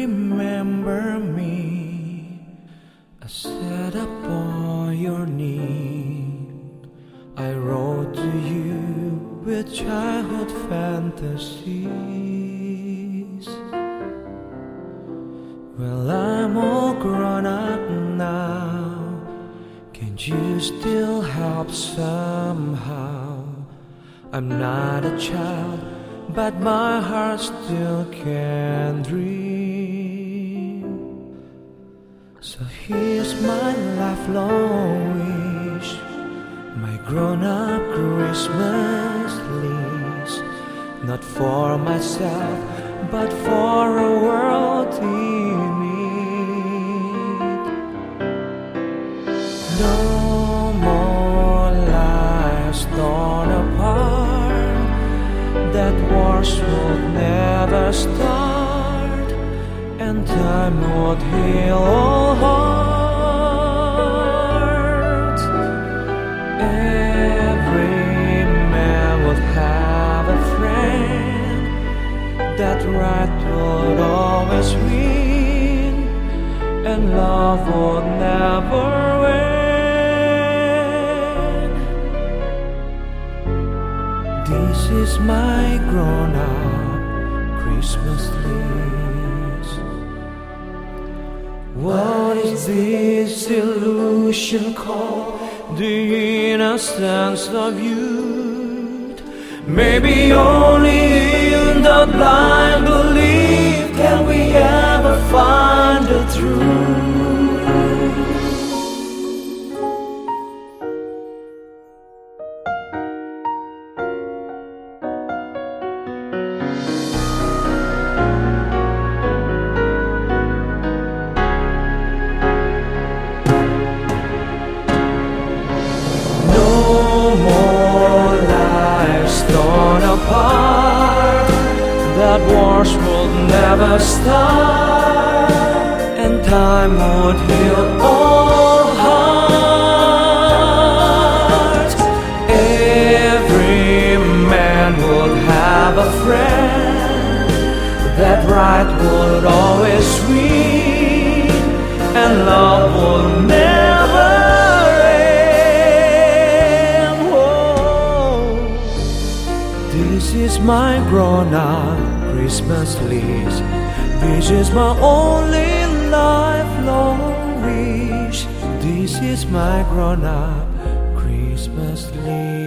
remember me? I sat upon your knee. I wrote to you with childhood fantasies. Well, I'm all grown up now. Can't you still help somehow? I'm not a child, but my heart still can dream. So here's my lifelong wish, my grown up Christmas list. Not for myself, but for a world wars would never start, and time would heal all hearts. Every man would have a friend. That right would always win, and love would never This is my grown up Christmas list. What is this illusion called? The innocence of youth. Maybe only in the blind start, and time would heal all hearts. Every man would have a friend. That right would always win, and love would never grown up Christmas list, This is my only lifelong wish. This is my grown up Christmas list.